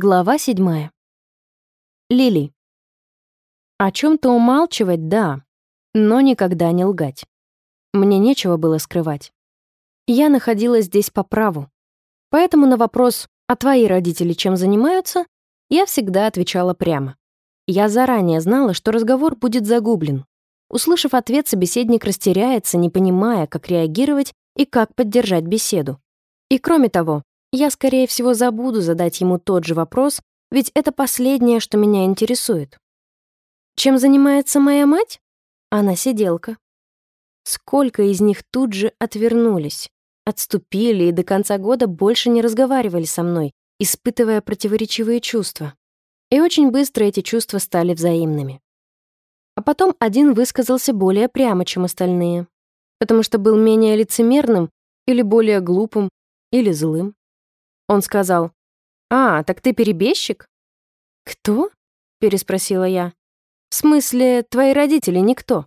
Глава седьмая. Лили. О чем-то умалчивать, да, но никогда не лгать. Мне нечего было скрывать. Я находилась здесь по праву. Поэтому на вопрос «А твои родители чем занимаются?» я всегда отвечала прямо. Я заранее знала, что разговор будет загублен. Услышав ответ, собеседник растеряется, не понимая, как реагировать и как поддержать беседу. И кроме того, я, скорее всего, забуду задать ему тот же вопрос, ведь это последнее, что меня интересует. Чем занимается моя мать? Она сиделка. Сколько из них тут же отвернулись, отступили и до конца года больше не разговаривали со мной, испытывая противоречивые чувства. И очень быстро эти чувства стали взаимными. А потом один высказался более прямо, чем остальные, потому что был менее лицемерным или более глупым или злым. Он сказал, «А, так ты перебежчик?» «Кто?» — переспросила я. «В смысле, твои родители никто?»